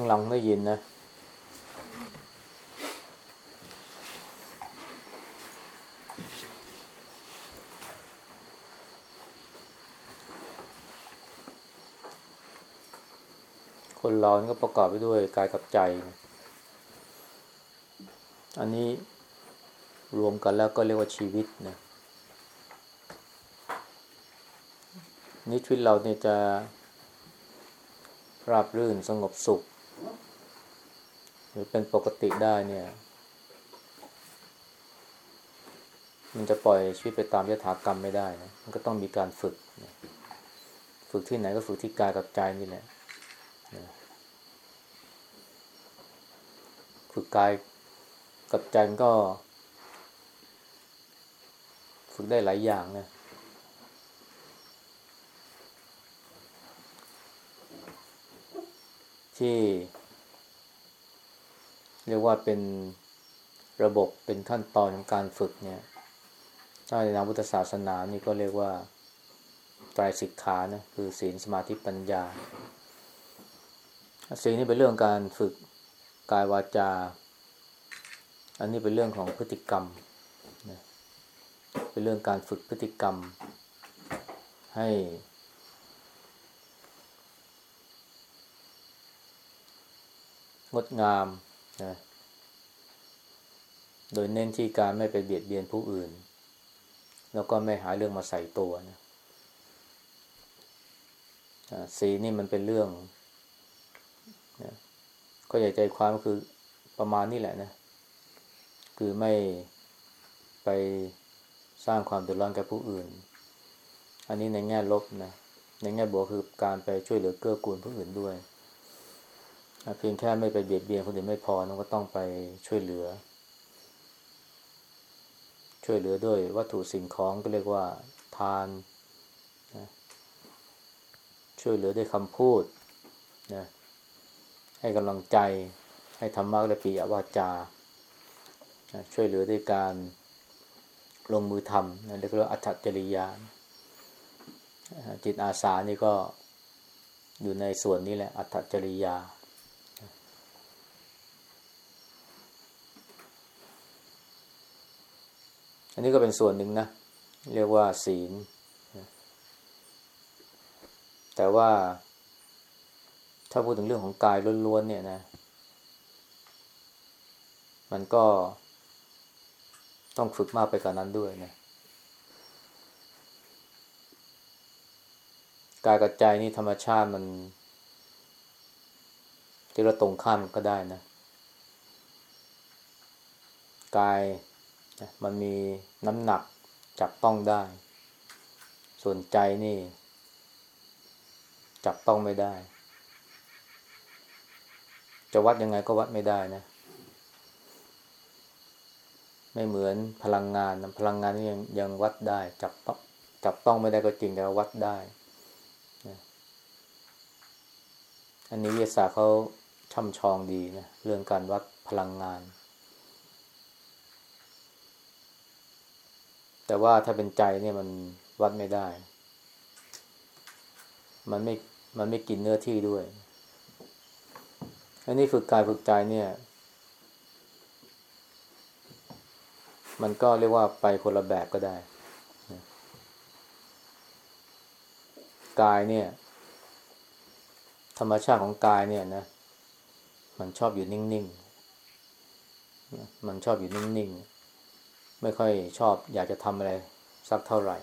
ข้างหลังได้ยินนะ คนเรานี่ก็ประกอบไปด้วยกายกับใจ อันนี้รวมกันแล้วก็เรียกว่าชีวิตนะนี่ชีวิตเราเนี่ยจะราบรื่นสงบสุข หรือเป็นปกติได้เนี่ย มันจะปล่อยชีวิตไปตามยถากรรมไม่ได้นะมันก็ต้องมีการฝึก ฝึกที่ไหนก็ฝึกที่กายกับใจนี่แหละนะฝึกกายกับใจมันก็ ฝึกได้หลายอย่างนะที่ เรียกว่าเป็นระบบเป็นขั้นตอนของการฝึกเนี่ย ถ้าในทางพุทธศาสนานี่ก็เรียกว่าไตรสิกขานะคือศีลสมาธิปัญญาสิ่งนี้เป็นเรื่องการฝึกกายวาจา อันนี้เป็นเรื่องของพฤติกรรมนะเป็นเรื่องการฝึกพฤติกรรม ให้ งดงาม นะโดยเน้นที่การไม่ไปเบียดเบียนผู้อื่น แล้วก็ไม่หาเรื่องมาใส่ตัวนะสีนี่มันเป็นเรื่องนะก็ใหญ่ใจความก็คือประมาณนี้แหละนะ คือไม่ไปสร้างความเดือดร้อนแก่ผู้อื่น อันนี้ในแง่ลบนะ ในแง่บวกคือการไปช่วยเหลือเกื้อกูลผู้อื่นด้วย เพียงแค่ไม่ไปเบียดเบียนคนอื่นไม่พอเราก็ต้องไปช่วยเหลือ ช่วยเหลือด้วยวัตถุสิ่งของก็เรียกว่า ทานนะช่วยเหลือด้วยคำพูดนะให้กำลังใจให้ธรรมะและปีอวาจานะช่วยเหลือด้วยการลงมือทำนะเรียกว่าอัจฉริยาจิตอาสานี่ก็อยู่ในส่วนนี้แหละอัตจริยา นนี้ก็เป็นส่วนหนึ่งนะ เรียกว่าศีล แต่ว่า ถ้าพูดถึงเรื่องของกายล้วนๆเนี่ยนะ มันก็ต้องฝึกมากไปกว่านั้นด้วยนะกายกับใจนี่ธรรมชาติมันที่เราตรงข้ามก็ได้นะ กาย มันมีน้ำหนักจับต้องได้ ส่วนใจนี่ จับต้องไม่ได้ จะวัดยังไงก็วัดไม่ได้นะ ไม่เหมือนพลังงานพลังงานนี่ยังยังวัดได้ จับต้องจับต้องไม่ได้ก็จริงแต่วัดได้ อันนี้วิทยาศาสตร์เขาช่ำชองดีนะเรื่องการวัดพลังงาน แต่ว่าถ้าเป็นใจเนี่ยมันวัดไม่ได้ มันไม่ มันไม่กินเนื้อที่ด้วย อันนี้ฝึกกายฝึกใจเนี่ย มันก็เรียกว่าไปคนละแบบก็ได้ กายเนี่ย ธรรมชาติของกายเนี่ยนะ มันชอบอยู่นิ่งๆ มันชอบอยู่นิ่งๆ ไม่ค่อยชอบ อยากจะทำอะไรสักเท่าไหร่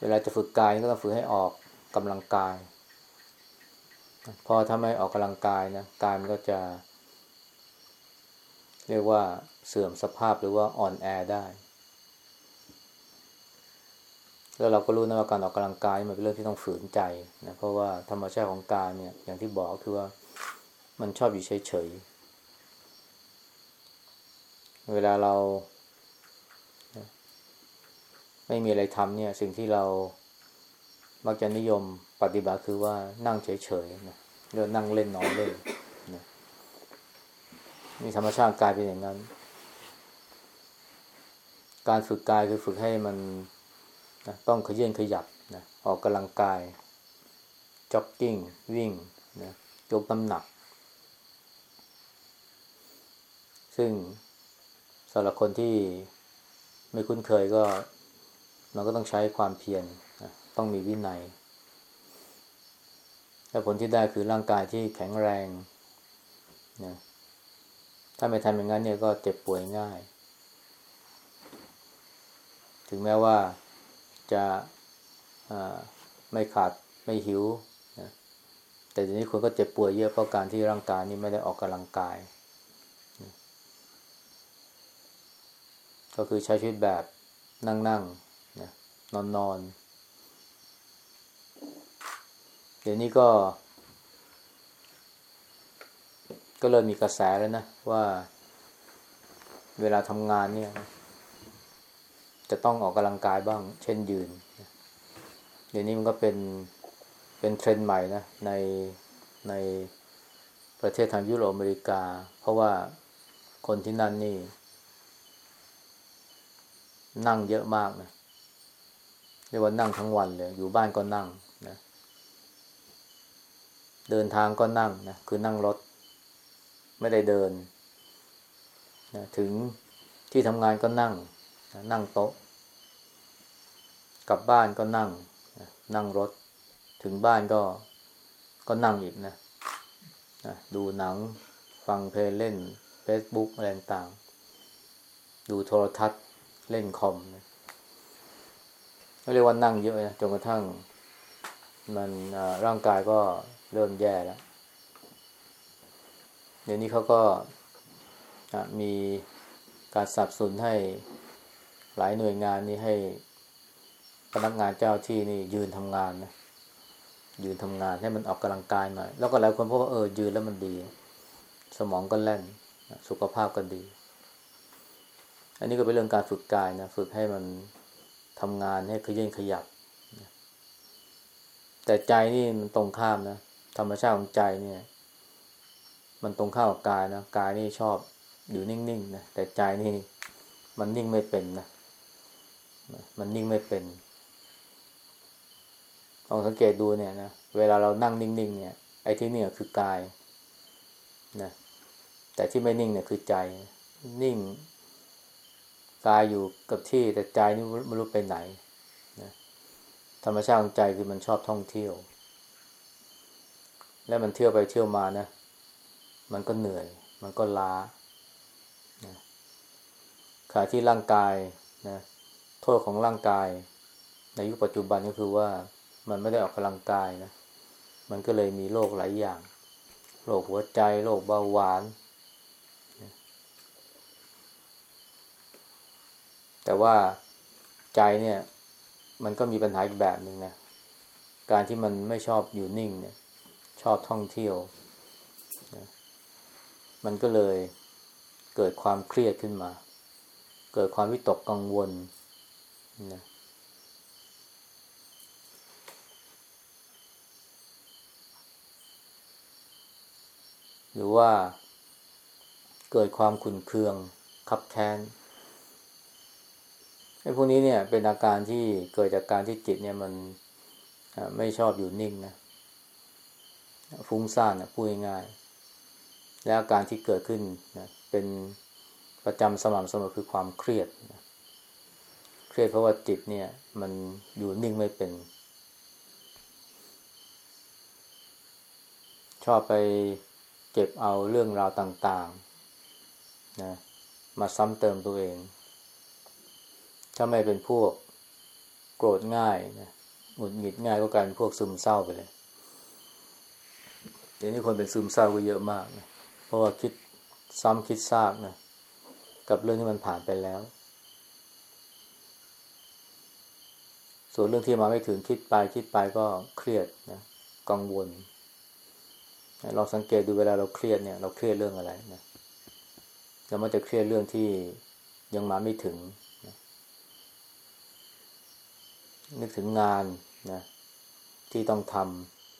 เวลาจะฝึกกายก็ต้องฝึกให้ออกกำลังกาย พอทำให้ออกกำลังกายนะกายมันก็จะ เรียกว่าเสื่อมสภาพหรือว่าอ่อนแอได้ แล้วเราก็รู้นะว่าการออกกำลังกายมันเป็นเรื่องที่ต้องฝืนใจนะเพราะว่าธรรมชาติของกายเนี่ยอย่างที่บอกคือว่ามันชอบอยู่เฉยๆ เวลาเรา ไม่มีอะไรทำเนี่ย สิ่งที่เรามักจะนิยมปฏิบัติคือว่านั่งเฉยๆนะเรือนั่งเล่นนอนเล่นนะมีธรรมชาติกายเป็นอย่างนั้น การฝึกกายคือฝึกให้มันนะต้องขยื่นขยับนะออกกำลังกายจ็อกกิ้ง วิ่งนะยกน้ำหนัก ซึ่งำหรับคนที่ไม่คุ้นเคยก็มันก็ต้องใช้ความเพียรต้องมีวินัยและผลที่ได้คือร่างกายที่แข็งแรงนะถ้าไม่ทำอย่างนั้นเนี่ยก็เจ็บป่วยง่าย ถึงแม้ว่าจะไม่ขาดไม่หิวนะแต่ทีนี้คนก็เจ็บป่วยเยอะเพราะการที่ร่างกายนี้ไม่ได้ออกกำลังกายนะ ก็คือใช้ชีวิตแบบนั่งๆนะนอนนอนเดี๋ยวนี้ก็ ก็เริ่มมีกระแสแล้วนะ ว่าเวลาทำงานเนี่ย จะต้องออกกำลังกายบ้าง เช่นยืน เดี๋ยวนี้มันก็เป็นเป็นเทรนด์ใหม่นะ ในในประเทศทางยุโรปอเมริกา เพราะว่าคนที่นั่นนี่ นั่งเยอะมากนะเรียกว่านั่งทั้งวันเลย อยู่บ้านก็นั่งนะเดินทางก็นั่งนะคือนั่งรถ ไม่ได้เดินนะถึงที่ทำงานก็นั่งนะนั่งโต๊ะ กลับบ้านก็นั่งนะนั่งรถ ถึงบ้านก็ก็นั่งอีกนะนะดูหนัง ฟังเพลงเล่น Facebook อะไรต่าง ดูโทรทัศน์ เล่นคอมนะเรียกว่านั่งเยอะนะจนกระทั่ง มันร่างกายก็เริ่มแย่แล้ว เดี๋ยวนี้เขาก็มีการสับสนให้หลายหน่วยงานนี้ให้พนักงานเจ้าที่นี่ยืนทำงานนะยืนทำงานให้มันออกกำลังกายหน่อยแล้วก็หลายคนพบว่าเออยืนแล้วมันดี สมองก็แล่น สุขภาพก็ดี อันนี้ก็เป็นเรื่องการฝึกกายนะฝึกให้มันทำงานให้ขยันขยับ แต่ใจนี่มันตรงข้ามนะธรรมชาติของใจเนี่ย มันตรงข้ามกับกายนะกายนี่ชอบอยู่นิ่งๆนะแต่ใจนี่มันนิ่งไม่เป็นนะมันนิ่งไม่เป็นลองสังเกตดูเนี่ยนะเวลาเรานั่งนิ่งๆเนี่ยไอ้ที่นี่คือกายนะแต่ที่ไม่นิ่งเนี่ยคือใจ นิ่ง กายอยู่กับที่แต่ใจนี่ไม่รู้ไปไหนนะธรรมชาติของใจคือมันชอบท่องเที่ยว และมันเที่ยวไปเที่ยวมานะ มันก็เหนื่อย มันก็ล้านะขณะที่ร่างกายนะโทษของร่างกาย ในยุคปัจจุบันก็คือว่ามันไม่ได้ออกกำลังกายนะ มันก็เลยมีโรคหลายอย่าง โรคหัวใจ โรคเบาหวาน แต่ว่าใจเนี่ย มันก็มีปัญหาอีกแบบหนึ่งนะ การที่มันไม่ชอบอยู่นิ่งเนี่ย ชอบท่องเที่ยวนะมันก็เลยเกิดความเครียดขึ้นมา เกิดความวิตกกังวลนะหรือว่าเกิดความขุนเคืองคับแค้น ไอ้พวกนี้เนี่ยเป็นอาการที่เกิดจากการที่จิตเนี่ยมันไม่ชอบอยู่นิ่งนะฟุ้งซ่านนะพูดง่ายๆและอาการที่เกิดขึ้นนะเป็นประจำสม่ำเสมอคือความเครียดนะเครียดเพราะว่าจิตเนี่ย มันอยู่นิ่งไม่เป็น ชอบไปเก็บเอาเรื่องราวต่าง ๆ นะ มาซ้ำเติมตัวเอง ถ้าไม่เป็นพวกโกรธง่ายนะหงุดหงิดง่ายก็กลายเป็นพวกซึมเศร้าไปเลยเดี๋ยวนี้คนเป็นซึมเศร้าก็เยอะมากนะเพราะว่าคิดซ้ำคิดซากนะกับเรื่องที่มันผ่านไปแล้ว ส่วนเรื่องที่มาไม่ถึงคิดไปคิดไปก็เครียดนะกังวลเราสังเกตดูเวลาเราเครียดเนี่ย เราเครียดเรื่องอะไรนะเรามักจะเครียดเรื่องที่ยังมาไม่ถึง นึกถึงงานนะที่ต้องท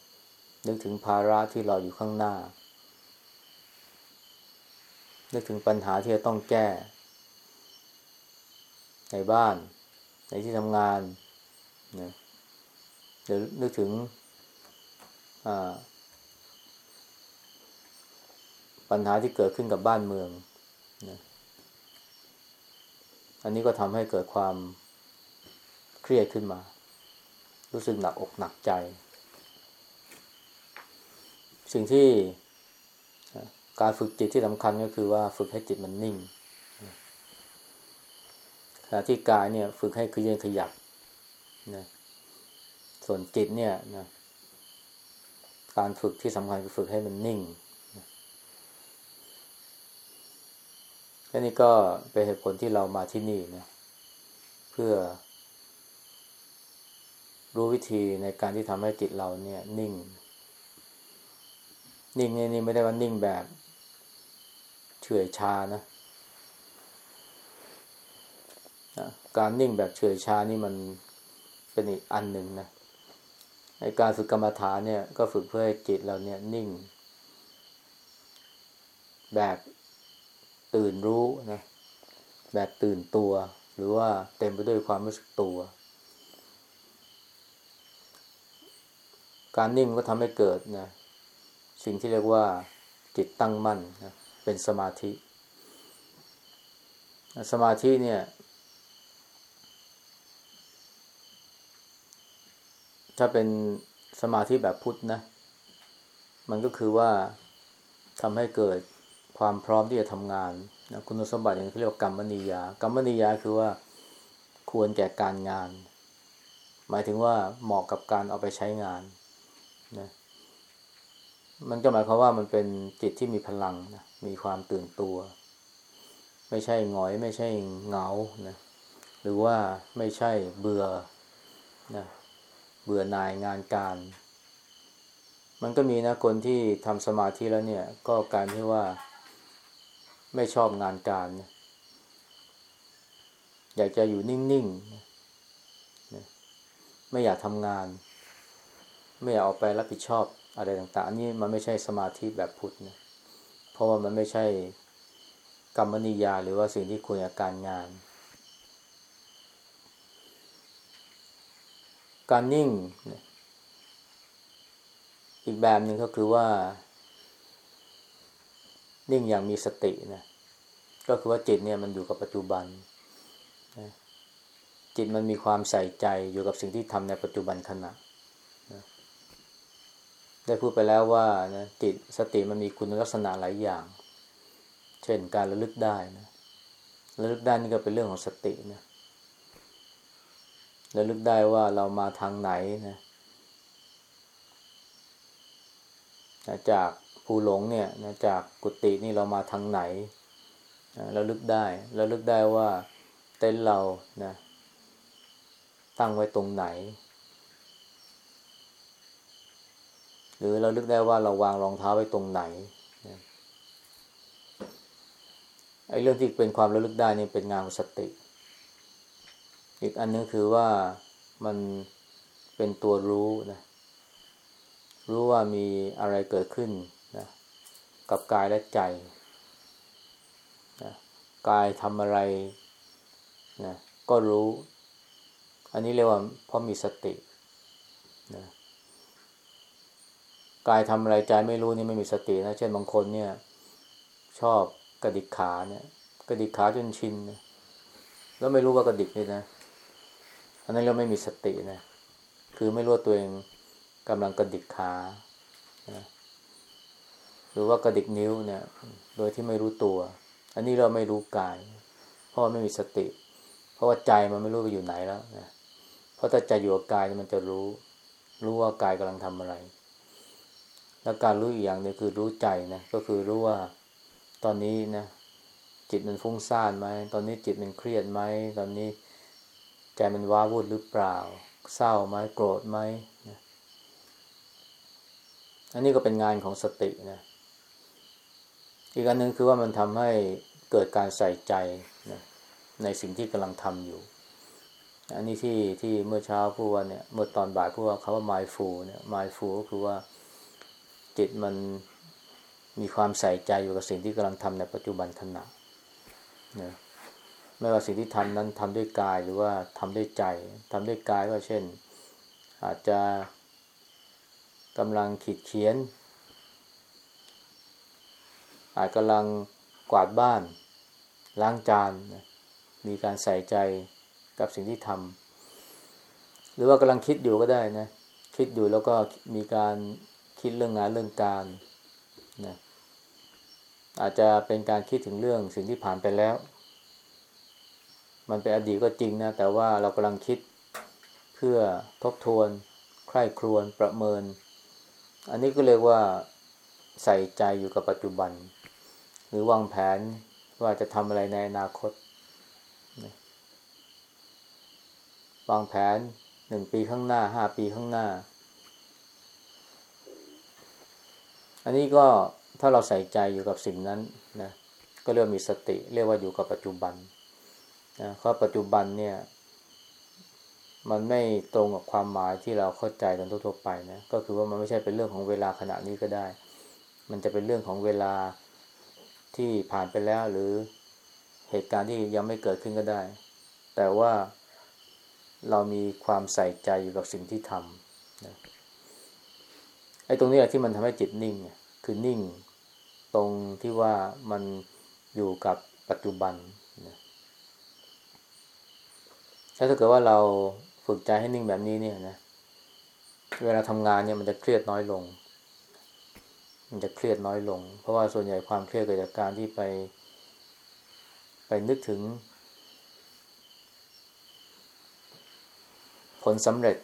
ำนึกถึงภาระที่รออยู่ข้างหน้า นึกถึงปัญหาที่จะต้องแก้ ในบ้าน ในที่ทำงานนะหรือนึกถึงปัญหาที่เกิดขึ้นกับบ้านเมืองนะอันนี้ก็ทำให้เกิดความ เครียดขึ้นมา รู้สึกหนักอกหนักใจ สิ่งที่การฝึกจิตที่สำคัญก็คือว่าฝึกให้จิตมันนิ่งขณะที่กายเนี่ยฝึกให้ขยันขยับนะส่วนจิตเนี่ยนะการฝึกที่สำคัญคือฝึกให้มันนิ่งและนี่ก็เป็นเหตุผลที่เรามาที่นี่นะเพื่อ รู้วิธีในการที่ทำให้จิตเราเนี่ย นิ่ง นิ่งนี่นี่ไม่ได้ว่านิ่งแบบเฉื่อยชานะการนิ่งแบบเฉื่อยชานี่มันเป็นอีกอันหนึ่งนะในการฝึกกรรมฐานเนี่ย ก็ฝึกเพื่อให้จิตเราเนี่ยนิ่ง แบบตื่นรู้นะแบบตื่นตัว หรือว่าเต็มไปด้วยความรู้สึกตัว การนิ่งก็ทำให้เกิดนะสิ่งที่เรียกว่าจิตตั้งมั่นนะเป็นสมาธิ สมาธิเนี่ยถ้าเป็นสมาธิแบบพุทธนะ มันก็คือว่าทำให้เกิดความพร้อมที่จะทำงานนะคุณสมบัติอย่างที่เรียกว่ากรรมนิยากรรมนิยาคือว่าควรแก่การงาน หมายถึงว่าเหมาะกับการเอาไปใช้งาน นะมันก็หมายความว่ามันเป็นจิตที่มีพลังนะมีความตื่นตัว ไม่ใช่หงอย ไม่ใช่เหงานะหรือว่าไม่ใช่เบื่อนะเบื่อหน่ายงานการ มันก็มีนะคนที่ทำสมาธิแล้วเนี่ย ก็การที่ว่าไม่ชอบงานการนะอยากจะอยู่นิ่งๆไม่อยากทำงาน ไม่อยากออกไปรับผิดชอบอะไรต่าง ๆ อันนี้มันไม่ใช่สมาธิแบบพุทธนะเพราะว่ามันไม่ใช่กรรมนิยาหรือว่าสิ่งที่ควรกับการงาน การนิ่ง อีกแบบหนึ่งก็คือว่า นิ่งอย่างมีสตินะก็คือว่าจิตเนี่ยมันอยู่กับปัจจุบันนะจิตมันมีความใส่ใจอยู่กับสิ่งที่ทำในปัจจุบันขณะ ได้พูดไปแล้วว่านะจิตสติมันมีคุณลักษณะหลายอย่าง เช่นการระลึกได้นะระลึกได้นี่ก็เป็นเรื่องของสตินะระลึกได้ว่าเรามาทางไหนนะจากภูหลงเนี่ยนะจากกุฏินี่เรามาทางไหนเราลึกได้เราลึกได้ว่าเต็นท์เรานะตั้งไว้ตรงไหน หรือเราลึกได้ว่าเราวางรองเท้าไว้ตรงไหนไอ้เรื่องที่เป็นความระลึกได้นี่เป็นงานของสติ อีกอันนึงคือว่ามันเป็นตัวรู้นะรู้ว่ามีอะไรเกิดขึ้นนะกับกายและใจนะกายทำอะไรนะก็รู้ อันนี้เรียกว่าเพราะมีสตินะ กายทำอะไรใจไม่รู้นี่ไม่มีสตินะ เช่นบางคนเนี่ย ชอบกระดิกขาเนี่ย กระดิกขาจนชินนะแล้วไม่รู้ว่ากระดิกเลยนะอันนั้นเราไม่มีสตินะคือไม่รู้ตัวเองกำลังกระดิกขานะหรือว่ากระดิกนิ้วเนี่ย โดยที่ไม่รู้ตัว อันนี้เราไม่รู้กาย เพราะไม่มีสติ เพราะว่าใจมันไม่รู้ไปอยู่ไหนแล้วนะเพราะถ้าใจอยู่กับกายมันจะรู้ รู้ว่ากายกำลังทำอะไร แล้วการรู้อีกอย่างนึงคือรู้ใจนะก็คือรู้ว่าตอนนี้นะจิตมันฟุ้งซ่านไหมตอนนี้จิตมันเครียดไหมตอนนี้ใจมันว้าวุ่นหรือเปล่า เศร้าไหมโกรธไหมนะอันนี้ก็เป็นงานของสตินะอีกอันหนึ่งคือว่ามันทำให้เกิดการใส่ใจนะในสิ่งที่กำลังทำอยู่ อันนี้ที่ที่เมื่อเช้าพูดว่าเนี่ยเมื่อตอนบ่ายพูดว่าคาว่า mindful เนี่ย mindful ก็คือว่า จิตมันมีความใส่ใจอยู่กับสิ่งที่กำลังทำในปัจจุบันขณะนะไม่ว่าสิ่งที่ทำนั้นทำด้วยกายหรือว่าทำด้วยใจทำด้วยกายก็เช่น อาจจะกำลังขีดเขียน อาจกำลังกวาดบ้าน ล้างจานนะมีการใส่ใจกับสิ่งที่ทำหรือว่ากำลังคิดอยู่ก็ได้นะ คิดอยู่แล้วก็มีการ คิดเรื่องงานเรื่องการนะอาจจะเป็นการคิดถึงเรื่องสิ่งที่ผ่านไปแล้ว มันเป็นอดีตก็จริงนะ แต่ว่าเรากำลังคิดเพื่อทบทวน ใคร่ครวญประเมิน อันนี้ก็เรียกว่าใส่ใจอยู่กับปัจจุบัน หรือวางแผนว่าจะทำอะไรในอนาคต วางแผนหนึ่งปีข้างหน้าห้าปีข้างหน้า อันนี้ก็ถ้าเราใส่ใจอยู่กับสิ่งนั้นนะก็เรียกมีสติ เรียกว่าอยู่กับปัจจุบันนะเพราะปัจจุบันเนี่ย มันไม่ตรงกับความหมายที่เราเข้าใจกันทั่วๆไปนะก็คือว่ามันไม่ใช่เป็นเรื่องของเวลาขณะนี้ก็ได้ มันจะเป็นเรื่องของเวลาที่ผ่านไปแล้วหรือเหตุการณ์ที่ยังไม่เกิดขึ้นก็ได้ แต่ว่าเรามีความใส่ใจอยู่กับสิ่งที่ทำนะไอ้ตรงนี้แหละที่มันทำให้จิตนิ่ง คือนิ่งตรงที่ว่ามันอยู่กับปัจจุบันนะถ้าเกิดว่าเราฝึกใจให้นิ่งแบบนี้เนี่ยนะเวลาทำงานเนี่ยมันจะเครียดน้อยลง มันจะเครียดน้อยลง เพราะว่าส่วนใหญ่ความเครียดเกิดจากการที่ไป ไปนึกถึง ผลสำเร็จ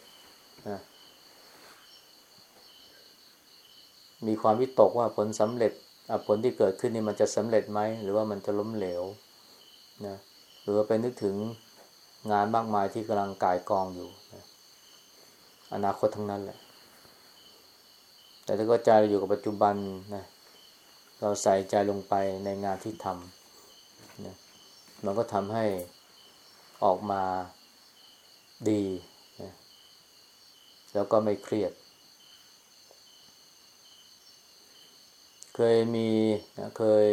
นะ มีความวิตกว่าผลสำเร็จผลที่เกิดขึ้นนี่มันจะสำเร็จไหมหรือว่ามันจะล้มเหลวนะหรือว่าไปนึกถึงงานมากมายที่กำลังกายกองอยู่นะอนาคตทั้งนั้นแหละ แต่ถ้าก็ใจเราอยู่กับปัจจุบันนะเราใส่ใจลงไปในงานที่ทำนะมันก็ทำให้ออกมาดีนะแล้วก็ไม่เครียด เคยมีนะเคย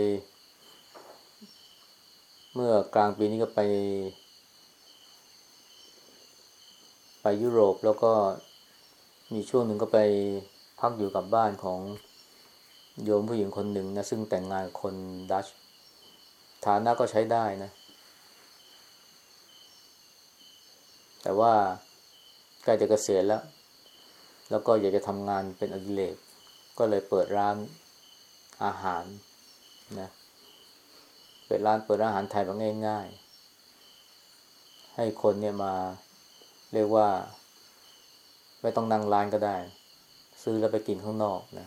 เมื่อกลางปีนี้ก็ไป ไปยุโรปแล้วก็มีช่วงหนึ่งก็ไปพักอยู่กับบ้านของโยมผู้หญิงคนหนึ่งนะ ซึ่งแต่งงานคนดัชฐานะก็ใช้ได้นะ แต่ว่าใกล้จะเกษียณแล้ว แล้วก็อยากจะทำงานเป็นอดิเรกก็เลยเปิดร้าน อาหารนะเปิดร้านเปิดร้านอาหารไทยแบบง่าย ๆ ให้คนเนี่ยมาเรียกว่า ไม่ต้องนั่งร้านก็ได้ ซื้อแล้วไปกินข้างนอกนะ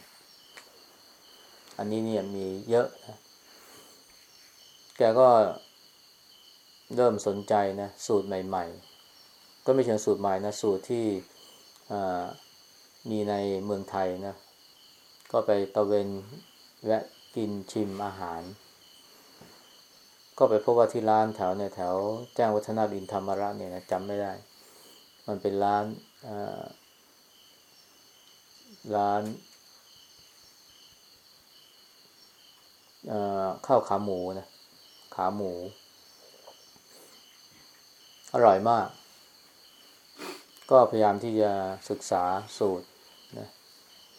อันนี้เนี่ยมีเยอะนะแกก็เริ่มสนใจนะสูตรใหม่ ๆ ก็ไม่เชิงสูตรใหม่นะสูตรที่มีในเมืองไทยนะ ก็ไปตะเวน แวะกินชิมอาหาร ก็ไปพบว่าที่ร้านแถวเนี่ยแถวแจ้งวัฒนาบินธรรมระเนี่ยนะจำไม่ได้ มันเป็นร้านร้านข้าวขาหมูนะขาหมู อร่อยมาก ก็พยายามที่จะศึกษาสูตรนะ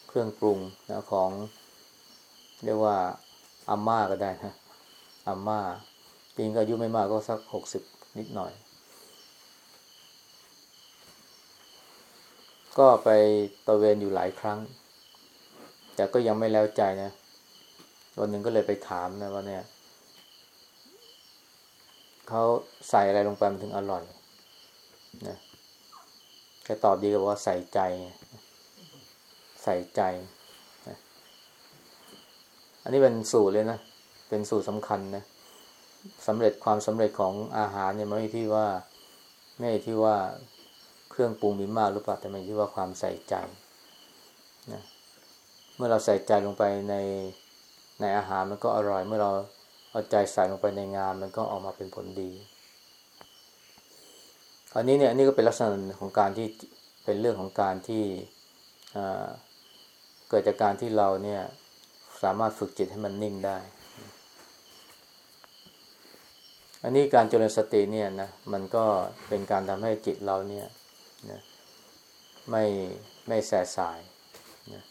เครื่องปรุงนะของ เรียกว่าอาม่าก็ได้นะอาม่าจริงก็อายุไม่มากก็สักหกสิบนิดหน่อย ก็ไปตะเวนอยู่หลายครั้ง แต่ก็ยังไม่แล้วใจนะ วันหนึ่งก็เลยไปถามนะว่าเนี่ยเขาใส่อะไรลงไปมันถึงอร่อยนะแกตอบดีกับว่าใส่ใจ ใส่ใจ อันนี้เป็นสูตรเลยนะ เป็นสูตรสำคัญนะสำเร็จความสำเร็จของอาหารเนี่ยไม่ที่ว่าไม่ที่ว่าเครื่องปรุงมีมากหรือเปล่าแต่ไม่ที่ว่าความใส่ใจนะเมื่อเราใส่ใจลงไปในในอาหารมันก็อร่อย เมื่อเราเอาใจใส่ลงไปในงาน มันก็ออกมาเป็นผลดีอันนี้เนี่ยอันนี้ก็เป็นลักษณะของการที่เป็นเรื่องของการที่เกิดจากการที่เราเนี่ย สามารถฝึกจิตให้มันนิ่งได้ อันนี้การเจริญสติเนี่ยนะมันก็เป็นการทำให้จิตเราเนี่ยนะไม่ไม่แสสายนะ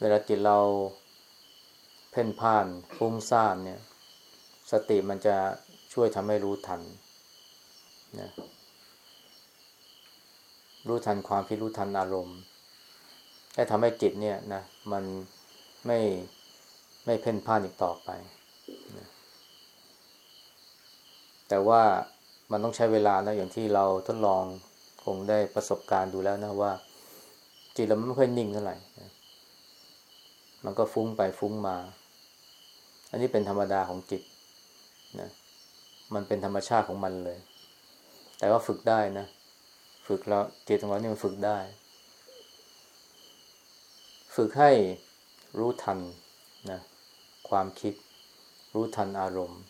เวลาจิตเราเพ่นพ่านฟุ้งซ่านเนี่ย สติมันจะช่วยทำให้รู้ทันนะรู้ทันความคิดรู้ทันอารมณ์และทำให้จิตเนี่ยนะมัน ไม่ไม่เพ่นพ่านอีกต่อไปนะแต่ว่ามันต้องใช้เวลานะอย่างที่เราทดลองคงได้ประสบการณ์ดูแล้วนะว่า จิตเราไม่ค่อยนิ่งเท่าไหร่นะมันก็ฟุ้งไปฟุ้งมา อันนี้เป็นธรรมดาของจิตนะมันเป็นธรรมชาติของมันเลย แต่ว่าฝึกได้นะ ฝึกแล้วจิตของเราเนี่ยมันฝึกได้ ฝึกให้ รู้ทันนะความคิด รู้ทันอารมณ์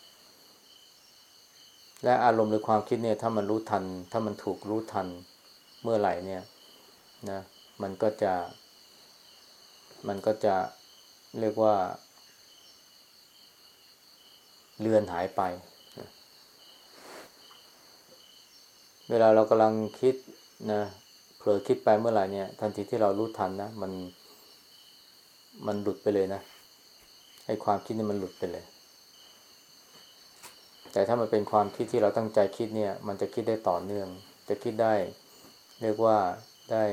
และอารมณ์หรือความคิดเนี่ย ถ้ามันรู้ทัน ถ้ามันถูกรู้ทันเมื่อไหร่เนี่ยนะมันก็จะ มันก็จะเรียกว่า เลือนหายไป เวลาเรากำลังคิดนะเผลอคิดไปเมื่อไหร่เนี่ย ทันทีที่เรารู้ทันนะมัน มันหลุดไปเลยนะไอ้ความคิดนี่มันหลุดไปเลย แต่ถ้ามันเป็นความคิดที่เราตั้งใจคิดเนี่ย มันจะคิดได้ต่อเนื่อง จะคิดได้ เรียกว่าได้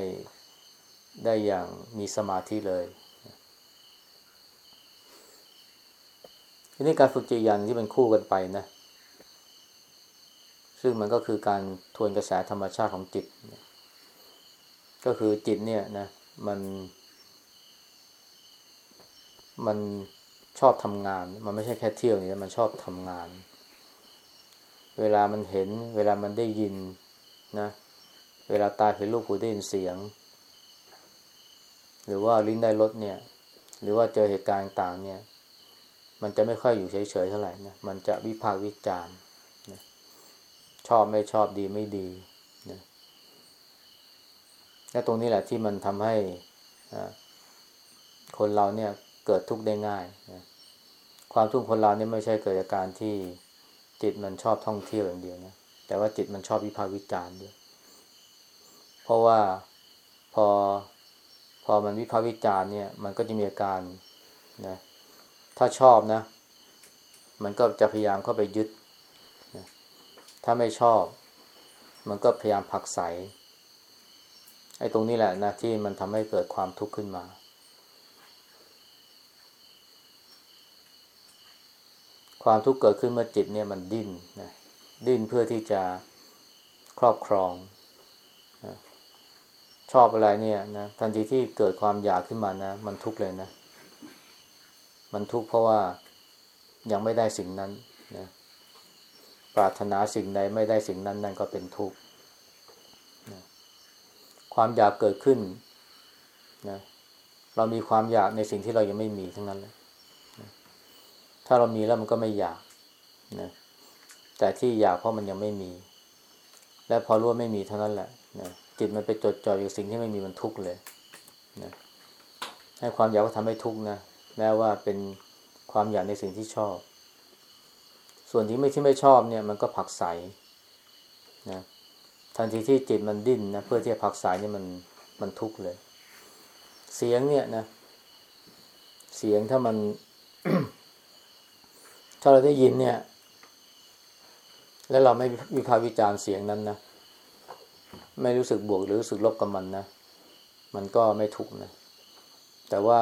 ได้อย่างมีสมาธิเลยทีนี้การฝึกจิตย่างที่เป็นคู่กันไปนะ ซึ่งมันก็คือการทวนกระแสธรรมชาติของจิต ก็คือจิตเนี่ยนะ มัน มันชอบทำงาน มันไม่ใช่แค่เที่ยวนี่มันชอบทำงาน เวลามันเห็น เวลามันได้ยินนะ เวลาตาเห็นรูปหูได้ยินเสียง หรือว่าลิ้นได้รสเนี่ย หรือว่าเจอเหตุการณ์ต่างเนี่ย มันจะไม่ค่อยอยู่เฉยๆเท่าไหร่นะ มันจะวิพากษ์วิจารณ์นะชอบไม่ชอบดีไม่ดีนะและตรงนี้แหละที่มันทำให้คนเราเนี่ย เกิดทุกข์ได้ง่ายนะความทุกข์คนเราเนี่ยไม่ใช่เกิดจากการที่จิตมันชอบท่องเที่ยวอย่างเดียวนะแต่ว่าจิตมันชอบวิพากษ์วิจารณ์ด้วย เพราะว่าพอพอมันวิพากษ์วิจารณ์เนี่ย มันก็จะมีอาการนะถ้าชอบนะ มันก็จะพยายามเข้าไปยึดนะถ้าไม่ชอบ มันก็พยายามผักใสไอ้ตรงนี้แหละนะที่มันทำให้เกิดความทุกข์ขึ้นมา ความทุกข์เกิดขึ้นเมื่อจิตเนี่ยมันดิ้นนะดิ้นเพื่อที่จะครอบครองนะชอบอะไรเนี่ยนะทันทีที่เกิดความอยากขึ้นมานะ มันทุกข์เลยนะ มันทุกข์เพราะว่ายังไม่ได้สิ่งนั้นนะปรารถนาสิ่งใดไม่ได้สิ่งนั้นนั่นก็เป็นทุกข์ความอยากเกิดขึ้นนะเรามีความอยากในสิ่งที่เรายังไม่มีทั้งนั้นเลย ถ้าเรามีแล้วมันก็ไม่อยากนะแต่ที่อยากเพราะมันยังไม่มี และพอรู้ว่าไม่มีเท่านั้นแหละนะจิตมันไปจดจ่ออยู่สิ่งที่ไม่มีมันทุกข์เลยนะให้ความอยากก็ทำให้ทุกข์นะแม้ว่าเป็นความอยากในสิ่งที่ชอบ ส่วนที่ไม่ที่ไม่ชอบเนี่ย มันก็ผักใสนะทันทีที่จิตมันดิ้นนะเพื่อที่จะผักสายนี่ยมันมันทุกข์เลย เสียงเนี่ยนะ เสียงถ้ามัน ถ้าเราได้ยินเนี่ย แล้วเราไม่วิพากษ์วิจารณ์เสียงนั้นนะไม่รู้สึกบวกหรือรู้สึกลบกับมันนะมันก็ไม่ทุกข์นะแต่ว่า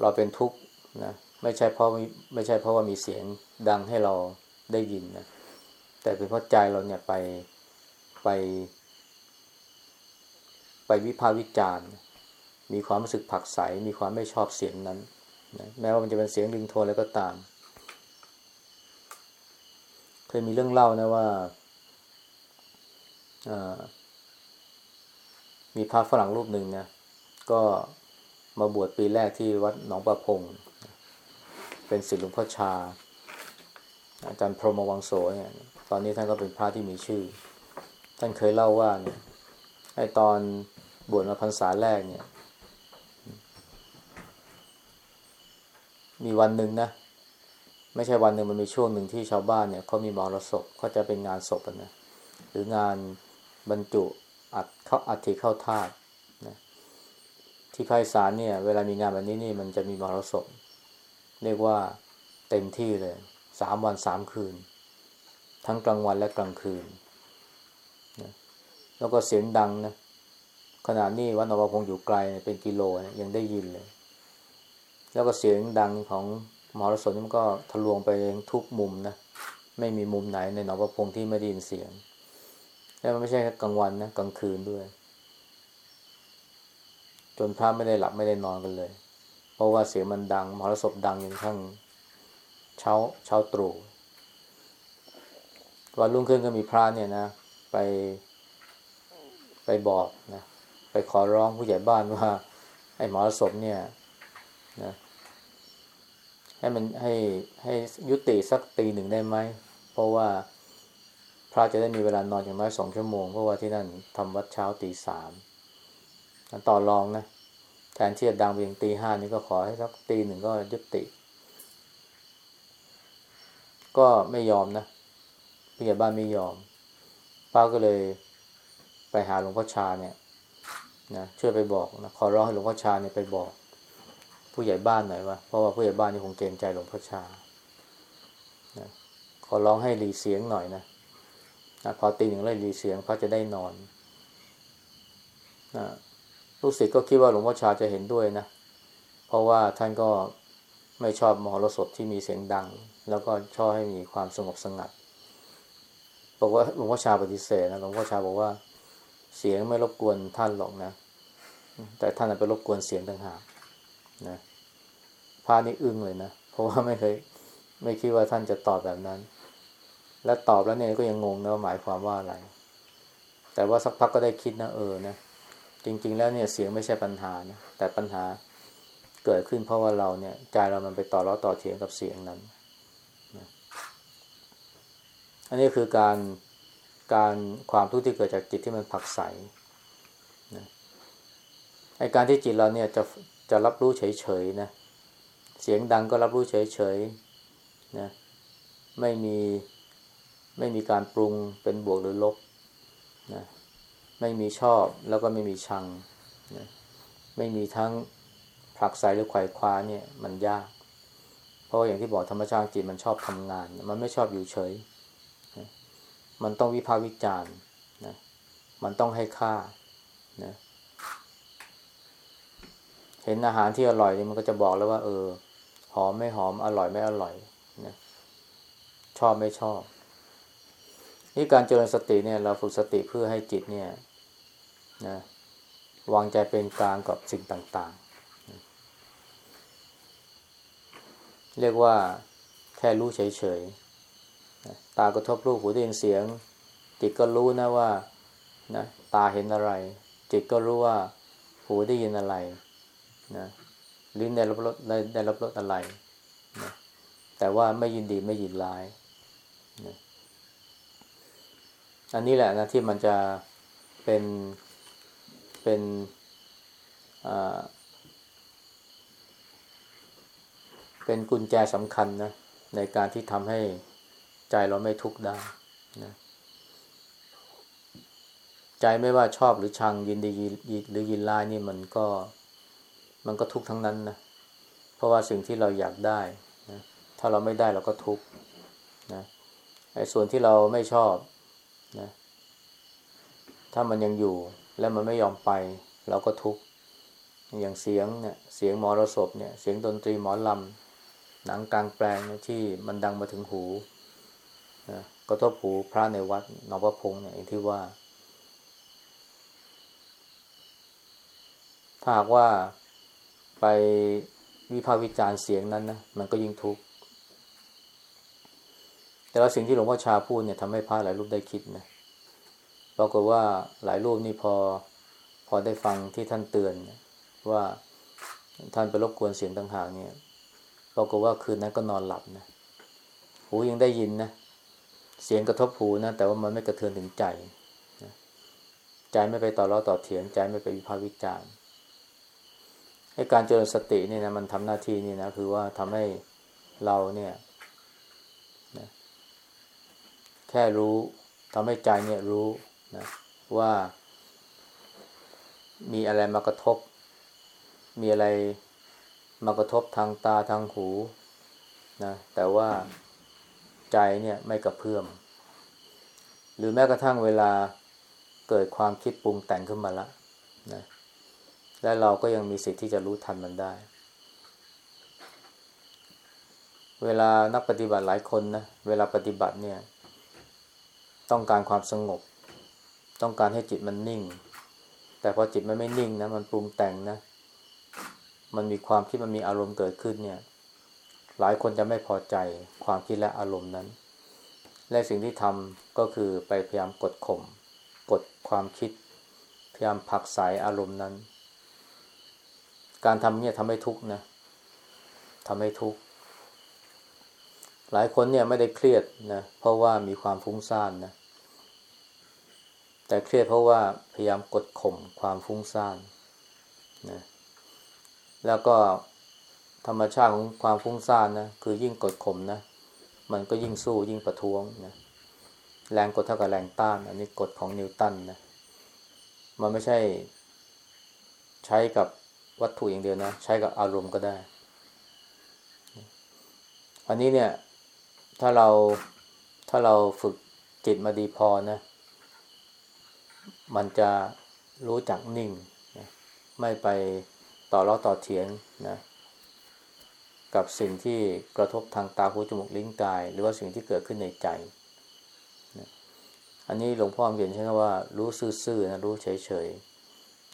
เราเป็นทุกข์นะไม่ใช่เพราะไม่ใช่เพราะว่ามีเสียงดังให้เราได้ยินนะแต่เป็นเพราะใจเราเนี่ยไปไป ไปวิพากษ์วิจารณ์ มีความรู้สึกผักใสมีความไม่ชอบเสียงนั้น นะแม้ว่ามันจะเป็นเสียงริงโทนแล้วก็ตาม เคยมีเรื่องเล่านะว่ามีพระฝรั่งรูปหนึ่งนะก็มาบวชปีแรกที่วัดหนองประพง เป็นศิษย์หลวงพ่อชา อาจารย์พรหมวังโสเนี่ย ตอนนี้ท่านก็เป็นพระที่มีชื่อ ท่านเคยเล่าว่าเนี่ยไอตอนบวชมาพรรษาแรกเนี่ย มีวันหนึ่งนะ ไม่ใช่วันหนึ่งมันมีช่วงหนึ่งที่ชาวบ้านเนี่ยเขามีมรสพเขาจะเป็นงานศพนะหรืองานบรรจุอัดเข้าอัฐิเข้าธาตุนะที่ภาคสานเนี่ย เวลามีงานแบบนี้นี่มันจะมีมรสพเรียกว่าเต็มที่เลยสามวันสามคืน ทั้งกลางวันและกลางคืนนะแล้วก็เสียงดังนะขนาดนี้วัดนวพงอยู่ไกลเป็นกิโลนะยังได้ยินเลย แล้วก็เสียงดังของมหรสพนี่มันก็ทะลวงไปทุกมุมนะ ไม่มีมุมไหนในหนองประพงที่ไม่ได้ยินเสียง แล้วมันไม่ใช่แค่กลางวันนะกลางคืนด้วย จนพระไม่ได้หลับไม่ได้นอนกันเลย เพราะว่าเสียงมันดังมหรสพดังจนทั้งเช้าเช้าตรู่วันรุ่งขึ้นก็มีพระเนี่ยนะ ไปไปบอกนะไปขอร้องผู้ใหญ่บ้านว่า ไอ้หมหรสพเนี่ย นะให้มันให้ให้ยุติสักตีหนึ่งได้ไหม เพราะว่าพระจะได้มีเวลานอนอย่างน้อยสองชั่วโมง เพราะว่าที่นั่นทำวัดเช้าตีสามต่อรองนะแทนที่จะดังเพียงตีห้านี่ก็ขอให้สักตีหนึ่งก็ยุติ ก็ไม่ยอมนะผู้ใหญ่บ้านไม่ยอม ป้าก็เลยไปหาหลวงพ่อชาเนี่ยนะช่วยไปบอกนะขอร้องให้หลวงพ่อชาเนี่ยไปบอก ผู้ใหญ่บ้านหน่อยว่าเพราะว่าผู้ใหญ่บ้านนี่คงเกรงใจหลวงพ่อชานะขอร้องให้รีเสียงหน่อยนะนะพอตีหนึ่งเลยรีเสียงพระจะได้นอนนะลูกศิษย์ก็คิดว่าหลวงพ่อชาจะเห็นด้วยนะ เพราะว่าท่านก็ไม่ชอบมหรสพที่มีเสียงดัง แล้วก็ชอบให้มีความสงบสงัดบอกว่าหลวงพ่อชาปฏิเสธนะหลวงพ่อชาบอกว่าเสียงไม่รบกวนท่านหรอกนะ แต่ท่านไปรบกวนเสียงต่างหากนะ ระนี่อึ้งเลยนะ เพราะว่าไม่เคย ไม่คิดว่าท่านจะตอบแบบนั้น และตอบแล้วเนี่ยก็ยังงงนะว่าหมายความว่าอะไร แต่ว่าสักพักก็ได้คิดนะเออนะจริง ๆ แล้วเนี่ยเสียงไม่ใช่ปัญหานะแต่ปัญหาเกิดขึ้นเพราะว่าเราเนี่ยใจเรามันไปต่อร้อต่อเถียงกับเสียงนั้นนะอันนี้คือการการความทุกข์ที่เกิดจากจิตที่มันผักใสนะไอการที่จิตเราเนี่ยจะจะรับรู้เฉยๆนะ เสียงดังก็รับรู้เฉยๆนะไม่มีไม่มีการปรุงเป็นบวกหรือลบนะไม่มีชอบแล้วก็ไม่มีชังนะไม่มีทั้งผลักไสหรือไขว่คว้าเนี่ยมันยาก เพราะอย่างที่บอกธรรมชาติจิตมันชอบทำงาน มันไม่ชอบอยู่เฉยนะมันต้องวิพากษ์วิจารณ์นะมันต้องให้ค่านะเห็นอาหารที่อร่อยเนี่ยมันก็จะบอกแล้วว่า เออ หอมไม่หอมอร่อยไม่อร่อยนะชอบไม่ชอบ นี่การเจริญสติเนี่ย เราฝึกสติเพื่อให้จิตเนี่ยนะวางใจเป็นกลางกับสิ่งต่างๆ เรียกว่าแค่รู้เฉยๆ ตากระทบรูปหูได้ยินเสียง จิตก็รู้นะว่านะตาเห็นอะไร จิตก็รู้ว่าหูได้ยินอะไรนะ ลิ้นได้รับรสได้ได้รับรสอะไรนะแต่ว่าไม่ยินดีไม่ยินร้ายนะอันนี้แหละนะที่มันจะเป็นเป็นเป็นกุญแจสำคัญนะในการที่ทำให้ใจเราไม่ทุกข์ได้นะใจไม่ว่าชอบหรือชังยินดีหรือยินร้ายนี่มันก็ มันก็ทุกข์ทั้งนั้นนะเพราะว่าสิ่งที่เราอยากได้นะถ้าเราไม่ได้เราก็ทุกข์นะไอ้ส่วนที่เราไม่ชอบนะถ้ามันยังอยู่แล้วมันไม่ยอมไป เราก็ทุกข์อย่างเสียงเนี่ยเสียงหมอรสพเนี่ยเสียงดนตรีหมอลำหนังกลางแปลงที่มันดังมาถึงหูนะกระทบหูพระในวัดนพพงเนี่ยอย่างที่ว่า ถ้าหากว่า ไปวิพากษ์วิจารณ์เสียงนั้นนะมันก็ยิ่งทุกข์แต่ว่าสิ่งที่หลวงพ่อชาพูดเนี่ยทำให้พระหลายรูปได้คิดนะปรากฏว่าหลายรูปนี่พอพอได้ฟังที่ท่านเตือน ว่าท่านไปรบกวนเสียงต่างหากเนี่ยปรากฏว่าคืนนั้นก็นอนหลับนะหูยังได้ยินนะเสียงกระทบหูนะแต่ว่ามันไม่กระเทือนถึงใจ ใจไม่ไปต่อร้อต่อเถียงใจไม่ไปวิพากษ์วิจารณ์ การเจริญสตินี่นะมันทำหน้าที่นี่นะคือว่าทำให้เราเนี่ยนะแค่รู้ทำให้ใจเนี่ยรู้นะว่ามีอะไรมากระทบ มีอะไรมากระทบทางตาทางหูนะแต่ว่าใจเนี่ยไม่กระเพื่อม หรือแม้กระทั่งเวลาเกิดความคิดปรุงแต่งขึ้นมาละ และเราก็ยังมีสิทธิ์ที่จะรู้ทันมันได้ เวลานักปฏิบัติหลายคนนะ เวลาปฏิบัติเนี่ย ต้องการความสงบ ต้องการให้จิตมันนิ่ง แต่พอจิตมันไม่นิ่งนะ มันปรุงแต่งนะ มันมีความคิดมันมีอารมณ์เกิดขึ้นเนี่ย หลายคนจะไม่พอใจความคิดและอารมณ์นั้น และสิ่งที่ทำก็คือไปพยายามกดข่ม กดความคิด พยายามผักสายอารมณ์นั้น การทำเนี่ยทำให้ทุกข์นะทำให้ทุกข์หลายคนเนี่ยไม่ได้เครียดนะเพราะว่ามีความฟุ้งซ่านนะแต่เครียดเพราะว่าพยายามกดข่มความฟุ้งซ่านนะแล้วก็ธรรมชาติของความฟุ้งซ่านนะคือยิ่งกดข่มนะ มันก็ยิ่งสู้ยิ่งประท้วงนะแรงกดเท่ากับแรงต้าน อันนี้กฎของนิวตันนะมันไม่ใช่ใช้กับ วัตถุอย่างเดียวนะ ใช้กับอารมณ์ก็ได้ อันนี้เนี่ย ถ้าเราถ้าเราฝึกจิตมาดีพอนะ มันจะรู้จักนิ่งนะไม่ไปต่อล้อต่อเถียงนะ กับสิ่งที่กระทบทางตาหูจมูกลิ้นกาย หรือว่าสิ่งที่เกิดขึ้นในใจนะอันนี้หลวงพ่อเขียนใช่ไหมว่า รู้ซื่อๆนะรู้เฉยๆ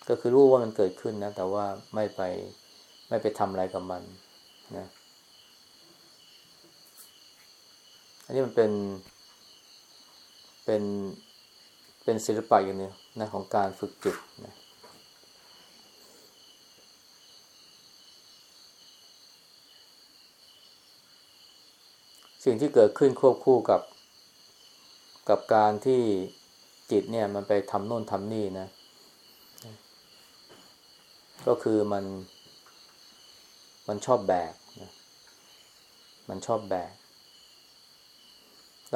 ก็คือรู้ว่ามันเกิดขึ้นนะ แต่ว่าไม่ไปไม่ไปทำอะไรกับมันนะ อันนี้มันเป็น เป็นเป็นศิลปะอย่างนึงนะของการฝึกจิตนะสิ่งที่เกิดขึ้นควบคู่กับ กับการที่จิตเนี่ยมันไปทำโน่นทำนี่นะ ก็คือมัน มันชอบแบกนะมันชอบแบก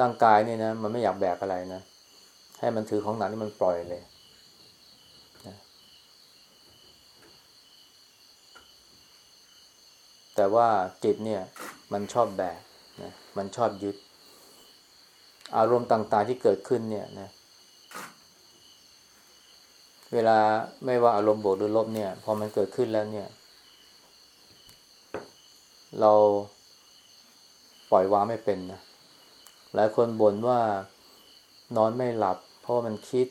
ร่างกายเนี่ยนะ มันไม่อยากแบกอะไรนะ ให้มันถือของหนักนี่มันปล่อยเลยนะแต่ว่าจิตเนี่ย มันชอบแบกนะมันชอบยึด อารมณ์ต่าง ๆที่เกิดขึ้นเนี่ยนะเเวลาไม่ว่าอารมณ์บวกหรือลบเนี่ย พอมันเกิดขึ้นแล้วเนี่ย เราปล่อยวางไม่เป็นนะหลายคนบ่นว่านอนไม่หลับ เพราะมันคิด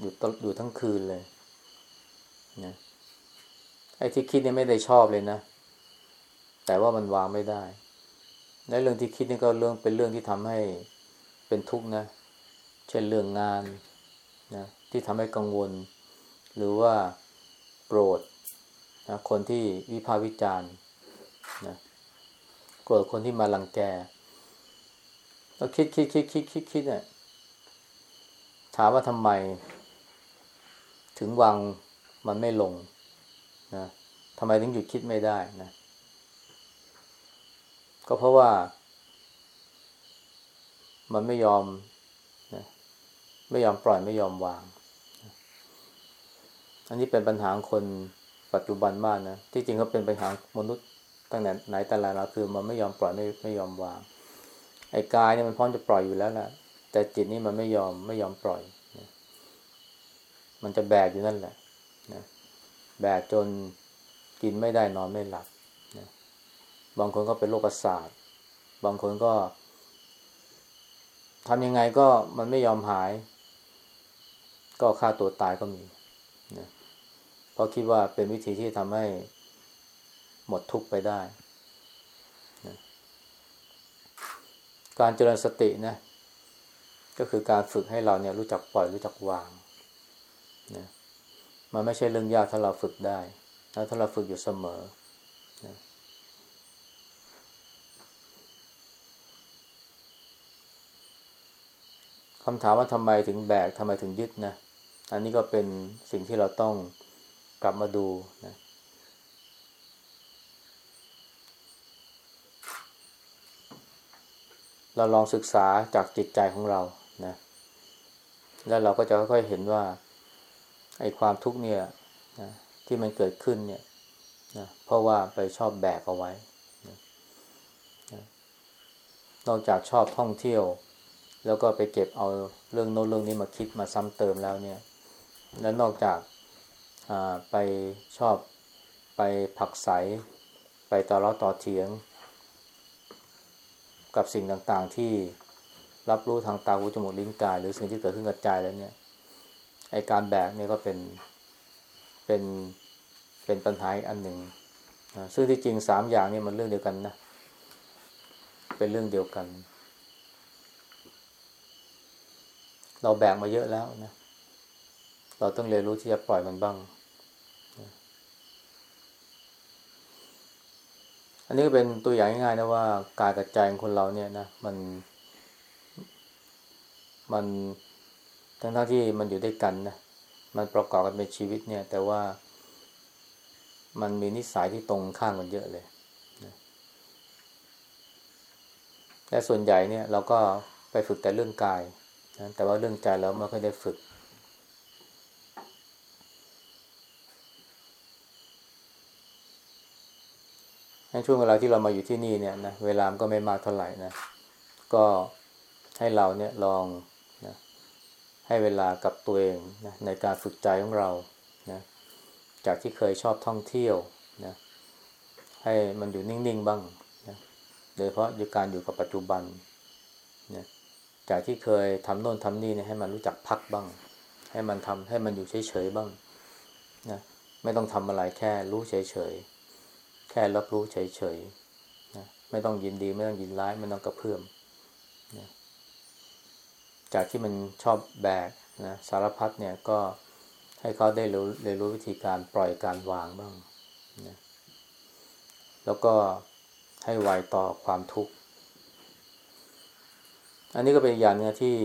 อยู่ตอยู่ทั้งคืนเลยนะไอ้ที่คิดเนี่ยไม่ได้ชอบเลยนะ แต่ว่ามันวางไม่ได้และเรื่องที่คิดนี่ก็เรื่องเป็นเรื่องที่ทำให้เป็นทุกข์นะ เช่นเรื่องงานนะที่ทำให้กังวล หรือว่าโกรธนะคนที่วิพากษ์วิจารณ์นะโกรธคนที่มาลังแกเราคิดคิดคิดคิดคิดคิดเนี่ยถามว่าทำไม ถึงวางมันไม่ลงนะทำไมถึงหยุดคิดไม่ได้นะ ก็เพราะว่า มันไม่ยอมนะไม่ยอมปล่อยไม่ยอมวาง อันนี้เป็นปัญหาคนปัจจุบันมากนะ ที่จริงก็เป็นปัญหามนุษย์ตั้งแต่ไหนแต่ไรแล้วคือมันไม่ยอมปล่อยไม่ไม่ยอมวาง ไอ้กายเนี่ยมันพร้อมจะปล่อยอยู่แล้วแหละแต่จิตนี่มันไม่ยอมไม่ยอมปล่อยนะมันจะแบกอยู่นั่นแหละนะแบกจนกินไม่ได้นอนไม่หลับนะบางคนก็เป็นโรคประสาท บางคนก็ทำยังไงก็มันไม่ยอมหาย ก็ฆ่าตัวตายก็มี เพราะคิดว่าเป็นวิธีที่ทำให้หมดทุกข์ไปได้การเจริญสตินะก็คือการฝึกให้เราเนี่ยรู้จักปล่อยรู้จักวางนะมันไม่ใช่เรื่องยากถ้าเราฝึกได้แล้วถ้าเราฝึกอยู่เสมอนะคำถามว่าทำไมถึงแบกทำไมถึงยึดนะ อันนี้ก็เป็นสิ่งที่เราต้อง กลับมาดูนะเราลองศึกษาจากจิตใจของเรานะ แล้วเราก็จะค่อยๆเห็นว่าไอ้ความทุกข์เนี่ยนะที่มันเกิดขึ้นเนี่ยนะเพราะว่าไปชอบแบกเอาไว้นะนะนอกจากชอบท่องเที่ยว แล้วก็ไปเก็บเอาเรื่องโน้นเรื่องนี้มาคิดมาซ้ำเติมแล้วเนี่ย แล้วนอกจาก ไปชอบไปผักใส ไปต่อร้อต่อเถียง กับสิ่งต่างๆที่รับรู้ทางตาหูจมูกลิ้นกาย หรือสิ่งที่เกิดขึ้นกับใจแล้วเนี่ยไอการแบกเนี่ยก็เป็นเป็นเป็นปัญหาอันหนึ่งนะซึ่งที่จริงสามอย่างนี่มันเรื่องเดียวกันนะเป็นเรื่องเดียวกัน เราแบกมาเยอะแล้วนะเราต้องเรียนรู้ที่จะปล่อยมันบ้าง อันนี้ก็เป็นตัวอย่างง่ายๆนะว่ากายกับใจของคนเราเนี่ยนะมัน มันทั้งทั้งที่มันอยู่ด้วยกันนะมันประกอบกันเป็นชีวิตเนี่ย แต่ว่ามันมีนิสัยที่ตรงข้ามกันเยอะเลยแต่ส่วนใหญ่เนี่ยเราก็ไปฝึกแต่เรื่องกายนะแต่ว่าเรื่องใจเราไม่ค่อยได้ฝึก ช่วงเวลาที่เรามาอยู่ที่นี่เนี่ยนะเวลาก็ไม่มากเท่าไหร่นะ ก็ให้เราเนี่ยลองนะให้เวลากับตัวเองนะในการฝึกใจของเรานะจากที่เคยชอบท่องเที่ยวนะให้มันอยู่นิ่งๆบ้างนะโดยเพราะอยู่การอยู่กับปัจจุบันนะจากที่เคยทำโน่นทำนี่เนี่ยให้มันรู้จักพักบ้าง ให้มันทำให้มันอยู่เฉยๆบ้างนะไม่ต้องทำอะไรแค่รู้เฉยๆ ค่รับรู้เฉยๆนะไม่ต้องยินดี ไม่ต้องยินร้าย ไม่ต้องกระเพื่อมนะจากที่มันชอบแบกนะสารพัดเนี่ยก็ให้เขาได้รู้เรียนรู้วิธีการปล่อยการวางบ้างนะแล้วก็ให้ไวต่อความทุกข์ อันนี้ก็เป็นอย่างนึงที่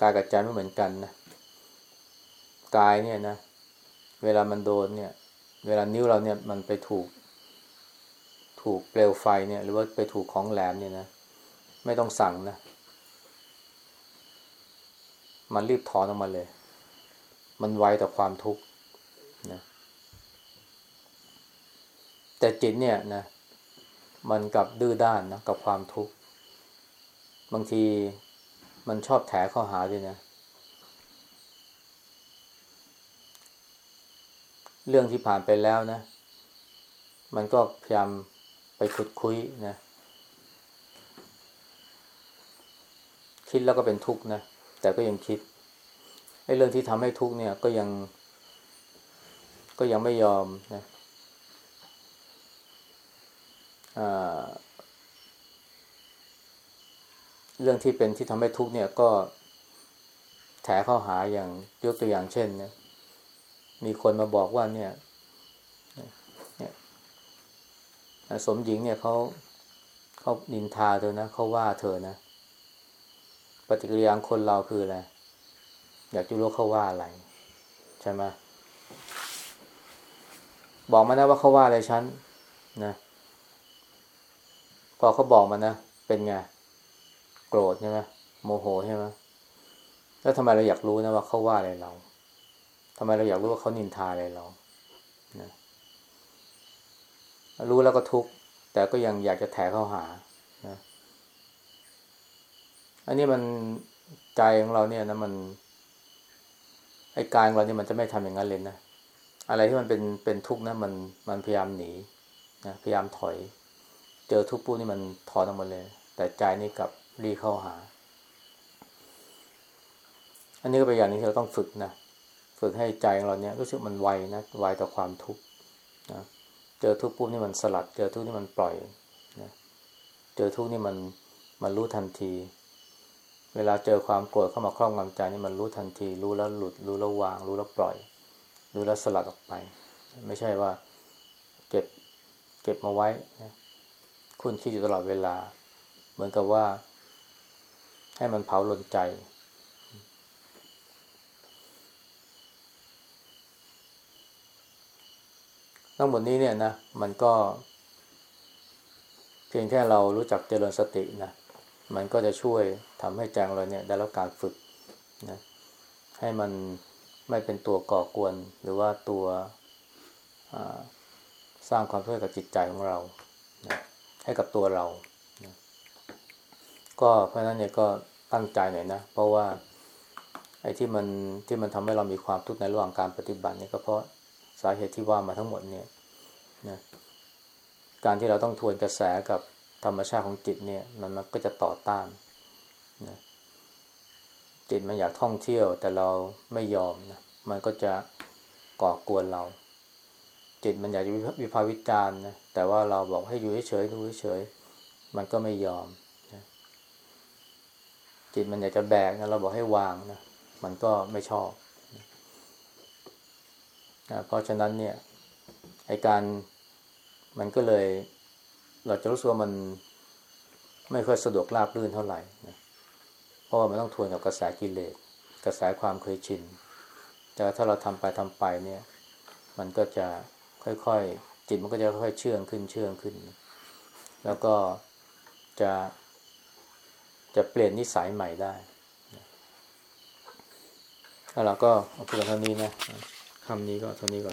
กายกับใจไม่เหมือนกันนะกายเนี่ยนะ เวลามันโดนเนี่ย เวลานิ้วเราเนี่ยมันไปถูก ถูกเปลวไฟเนี่ย หรือว่าไปถูกของแหลมเนี่ยนะ ไม่ต้องสั่งนะ มันรีบถอนออกมาเลย มันไวต่อความทุกข์นะแต่จิตเนี่ยนะ มันกับดื้อด้านนะกับความทุกข์ บางทีมันชอบแถข้อหาด้วยนะ เรื่องที่ผ่านไปแล้วนะ มันก็พยายาม ขุดคุยนะคิดแล้วก็เป็นทุกข์นะแต่ก็ยังคิดไอ้เรื่องที่ทำให้ทุกข์เนี่ย ก็ยัง ก็ยังไม่ยอมนะเรื่องที่เป็นที่ทำให้ทุกข์เนี่ยก็แถเข้าหาอย่างยกตัวอย่างเช่นนะมีคนมาบอกว่าเนี่ย สมหญิงเนี่ยเขาเขานินทาเธอนะเขาว่าเธอนะ ปฏิกิริยาคนเราคืออะไร อยากจะรู้เขาว่าอะไร ใช่ไหมบอกมานะว่าเขาว่าอะไรฉันนะ พอเขาบอกมานะ เป็นไง โกรธใช่ไหมโมโหใช่ไหมแล้วทำไมเราอยากรู้นะว่าเขาว่าอะไรเราทำไมเราอยากรู้ว่าเขานินทาอะไรเรานะ รู้แล้วก็ทุกข์แต่ก็ยังอยากจะแถเข้าหานะอันนี้มันใจของเราเนี่ยนะมันไอ้กายของเราเนี่ยมันจะไม่ทำอย่างนั้นเลยนะอะไรที่มันเป็นเป็นทุกข์นะมันมันพยายามหนีนะพยายามถอย เจอทุกข์ปุ๊บนี่มันถอนออกมาเลย แต่ใจนี่กลับรีเข้าหา อันนี้ก็เป็นอย่างนี้ที่เราต้องฝึกนะฝึกให้ใจของเราเนี่ยรู้สึกมันไวนะไวต่อความทุกข์นะ เจอทุกปุ๊บนี่มันสลัด เจอทุกนี่มันปล่อยนะเจอทุกนี่มันมันรู้ทันที เวลาเจอความโกรธเข้ามาครอบงำใจนี่มันรู้ทันที รู้แล้วหลุด รู้แล้ววาง รู้แล้วปล่อย รู้แล้วสลัดออกไป ไม่ใช่ว่า เก็บเก็บมาไว้นะคุณคิดอยู่ตลอดเวลา เหมือนกับว่า ให้มันเผาหล่นใจ ทั้งหมดนี้เนี่ยนะมันก็ เพียงแค่เรารู้จักเจริญสตินะมันก็จะช่วยทำให้แจงเราเนี่ยได้รับการฝึกนะให้มันไม่เป็นตัวก่อกวน หรือว่าตัวสร้างความทุกข์กับจิตใจของเรานะให้กับตัวเรานะก็เพราะฉะนั้นเนี่ยก็ตั้งใจหน่อยนะ เพราะว่าไอ้ที่มันที่มันทำให้เรามีความทุกข์ในระหว่างการปฏิบัติเนี่ยก็เพราะ สาเหตุที่ว่ามาทั้งหมดเนี่ยนะการที่เราต้องทวนกระแสกับธรรมชาติของจิตเนี่ยมันมันก็จะต่อต้านนะจิตมันอยากท่องเที่ยวแต่เราไม่ยอมนะมันก็จะก่อกวนเรา จิตมันอยากจะวิพากษ์วิจารณ์นะแต่ว่าเราบอกให้อยู่เฉยๆดูเฉยๆมันก็ไม่ยอมนะจิตมันอยากจะแบกนะเราบอกให้วางนะมันก็ไม่ชอบ นะเพราะฉะนั้นเนี่ยไอการมันก็เลย เราจะรู้สึกว่ามันไม่ค่อยสะดวกราบรื่นเท่าไหร่นะเพราะว่ามันต้องทวนกับกระแสกิเลสกระแสความเคยชินแต่ถ้าเราทำไปทำไปเนี่ย มันก็จะค่อยๆ จิตมันก็จะค่อยเชื่องขึ้นเชื่องขึ้น แล้วก็จะจะเปลี่ยนนิสัยใหม่ได้แล้วเราก็เอาเพียงเท่านี้นะ คำนี้ก็เท่านี้ก่อน